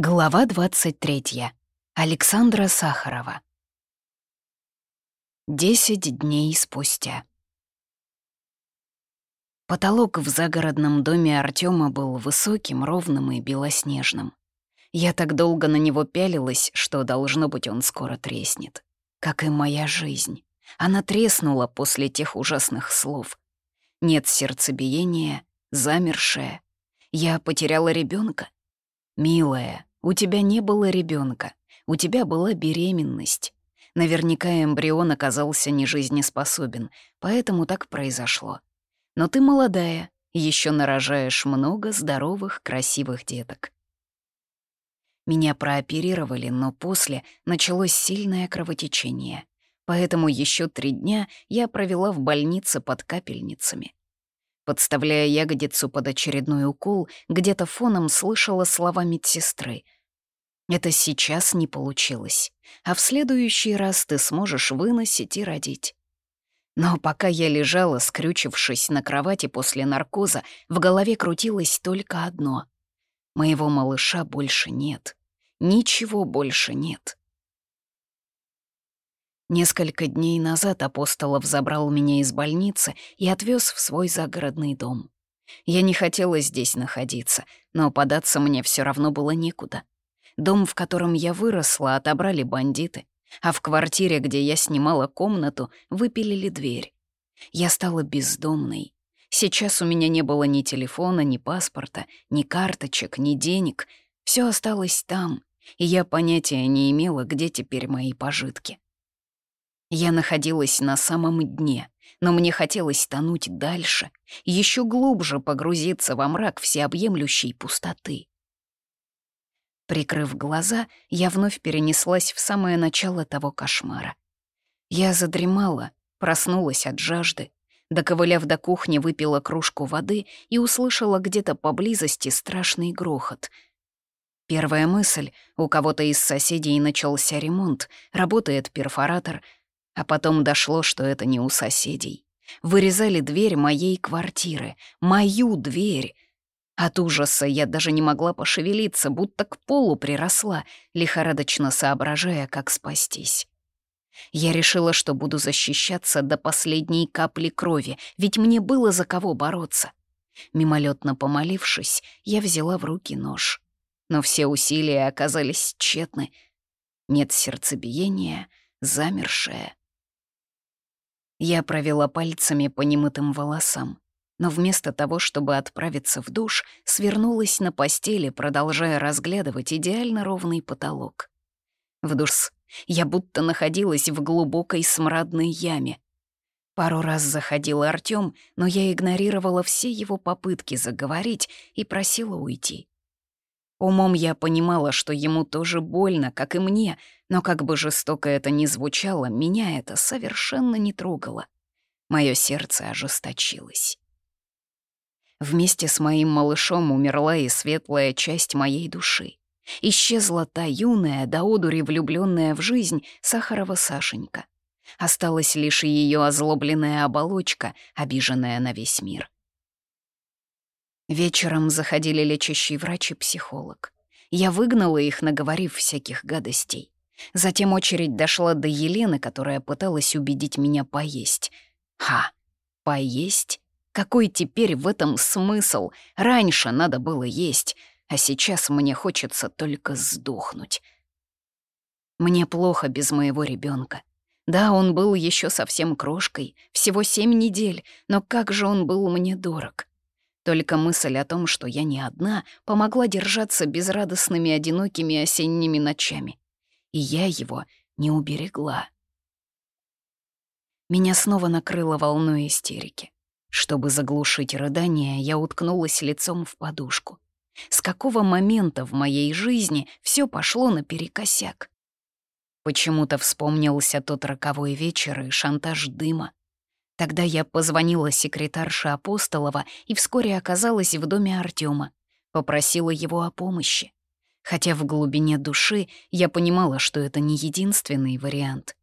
Глава 23. Александра Сахарова. Десять дней спустя. Потолок в загородном доме Артема был высоким, ровным и белоснежным. Я так долго на него пялилась, что, должно быть, он скоро треснет. Как и моя жизнь. Она треснула после тех ужасных слов. Нет сердцебиения, замершая. Я потеряла ребенка. Милая, у тебя не было ребенка, у тебя была беременность. Наверняка эмбрион оказался нежизнеспособен, поэтому так произошло. Но ты молодая, еще нарожаешь много здоровых, красивых деток. Меня прооперировали, но после началось сильное кровотечение. Поэтому еще три дня я провела в больнице под капельницами. Подставляя ягодицу под очередной укол, где-то фоном слышала слова медсестры. «Это сейчас не получилось, а в следующий раз ты сможешь выносить и родить». Но пока я лежала, скрючившись на кровати после наркоза, в голове крутилось только одно. Моего малыша больше нет. Ничего больше нет. Несколько дней назад Апостолов забрал меня из больницы и отвез в свой загородный дом. Я не хотела здесь находиться, но податься мне все равно было некуда. Дом, в котором я выросла, отобрали бандиты, а в квартире, где я снимала комнату, выпилили дверь. Я стала бездомной. Сейчас у меня не было ни телефона, ни паспорта, ни карточек, ни денег. Все осталось там, и я понятия не имела, где теперь мои пожитки. Я находилась на самом дне, но мне хотелось тонуть дальше, еще глубже погрузиться во мрак всеобъемлющей пустоты. Прикрыв глаза, я вновь перенеслась в самое начало того кошмара. Я задремала, проснулась от жажды, доковыляв до кухни, выпила кружку воды и услышала где-то поблизости страшный грохот. Первая мысль — у кого-то из соседей начался ремонт, работает перфоратор — а потом дошло, что это не у соседей. Вырезали дверь моей квартиры. Мою дверь. От ужаса я даже не могла пошевелиться, будто к полу приросла, лихорадочно соображая, как спастись. Я решила, что буду защищаться до последней капли крови, ведь мне было за кого бороться. Мимолетно помолившись, я взяла в руки нож. Но все усилия оказались тщетны. Нет сердцебиения, замершее. Я провела пальцами по немытым волосам, но вместо того, чтобы отправиться в душ, свернулась на постели, продолжая разглядывать идеально ровный потолок. В душ я будто находилась в глубокой смрадной яме. Пару раз заходил Артём, но я игнорировала все его попытки заговорить и просила уйти. Умом я понимала, что ему тоже больно, как и мне, но как бы жестоко это ни звучало, меня это совершенно не трогало. Мое сердце ожесточилось. Вместе с моим малышом умерла и светлая часть моей души. Исчезла та юная, до одури влюбленная в жизнь Сахарова Сашенька. Осталась лишь ее озлобленная оболочка, обиженная на весь мир. Вечером заходили лечащий врач и психолог. Я выгнала их, наговорив всяких гадостей. Затем очередь дошла до Елены, которая пыталась убедить меня поесть. Ха, поесть? Какой теперь в этом смысл? Раньше надо было есть, а сейчас мне хочется только сдохнуть. Мне плохо без моего ребенка. Да, он был еще совсем крошкой, всего семь недель, но как же он был мне дорог. Только мысль о том, что я не одна, помогла держаться безрадостными одинокими осенними ночами. И я его не уберегла. Меня снова накрыло волной истерики. Чтобы заглушить рыдание, я уткнулась лицом в подушку. С какого момента в моей жизни все пошло наперекосяк? Почему-то вспомнился тот роковой вечер и шантаж дыма. Тогда я позвонила секретарше Апостолова и вскоре оказалась в доме Артема. Попросила его о помощи. Хотя в глубине души я понимала, что это не единственный вариант.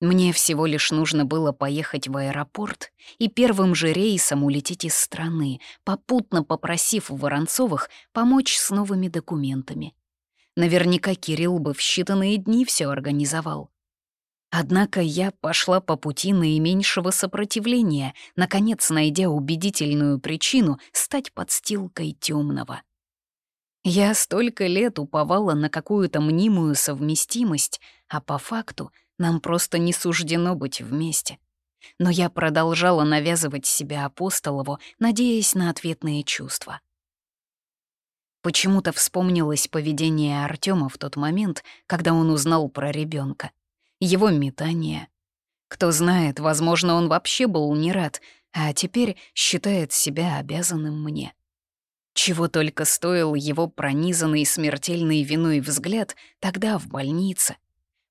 Мне всего лишь нужно было поехать в аэропорт и первым же рейсом улететь из страны, попутно попросив Воронцовых помочь с новыми документами. Наверняка Кирилл бы в считанные дни все организовал. Однако я пошла по пути наименьшего сопротивления, наконец найдя убедительную причину стать подстилкой темного. Я столько лет уповала на какую-то мнимую совместимость, а по факту нам просто не суждено быть вместе. Но я продолжала навязывать себя Апостолову, надеясь на ответные чувства. Почему-то вспомнилось поведение Артема в тот момент, когда он узнал про ребенка его метание. Кто знает, возможно, он вообще был не рад, а теперь считает себя обязанным мне. Чего только стоил его пронизанный смертельной виной взгляд тогда в больнице.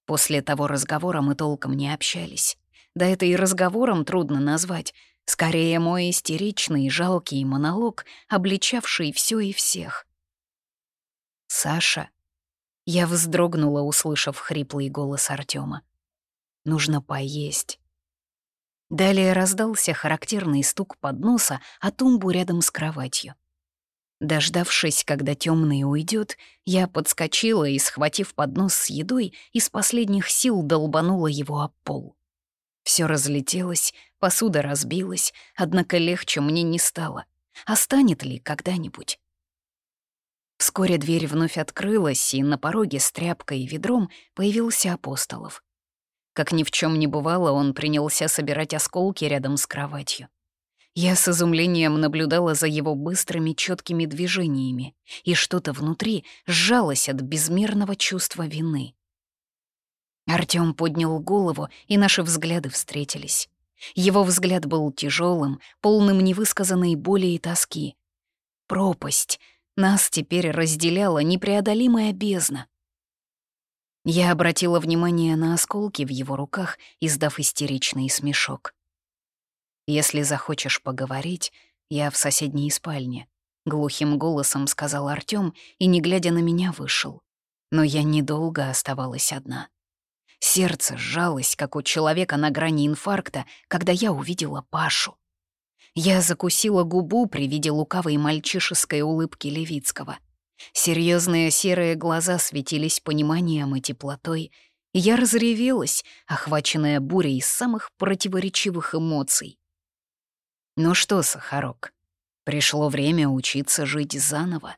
После того разговора мы толком не общались. Да это и разговором трудно назвать. Скорее, мой истеричный жалкий монолог, обличавший все и всех. «Саша», я вздрогнула, услышав хриплый голос Артема. «Нужно поесть». Далее раздался характерный стук подноса о тумбу рядом с кроватью. Дождавшись, когда темный уйдет, я подскочила и, схватив поднос с едой, из последних сил долбанула его об пол. Все разлетелось, посуда разбилась, однако легче мне не стало. А станет ли когда-нибудь? Вскоре дверь вновь открылась, и на пороге с тряпкой и ведром появился Апостолов. Как ни в чем не бывало, он принялся собирать осколки рядом с кроватью. Я с изумлением наблюдала за его быстрыми четкими движениями, и что-то внутри сжалось от безмерного чувства вины. Артём поднял голову, и наши взгляды встретились. Его взгляд был тяжелым, полным невысказанной боли и тоски. Пропасть — нас теперь разделяла непреодолимая бездна. Я обратила внимание на осколки в его руках, издав истеричный смешок. «Если захочешь поговорить, я в соседней спальне», — глухим голосом сказал Артём и, не глядя на меня, вышел. Но я недолго оставалась одна. Сердце сжалось, как у человека на грани инфаркта, когда я увидела Пашу. Я закусила губу при виде лукавой мальчишеской улыбки Левицкого. Серьезные серые глаза светились пониманием и теплотой, и я разревелась, охваченная бурей самых противоречивых эмоций. Ну что, Сахарок, пришло время учиться жить заново.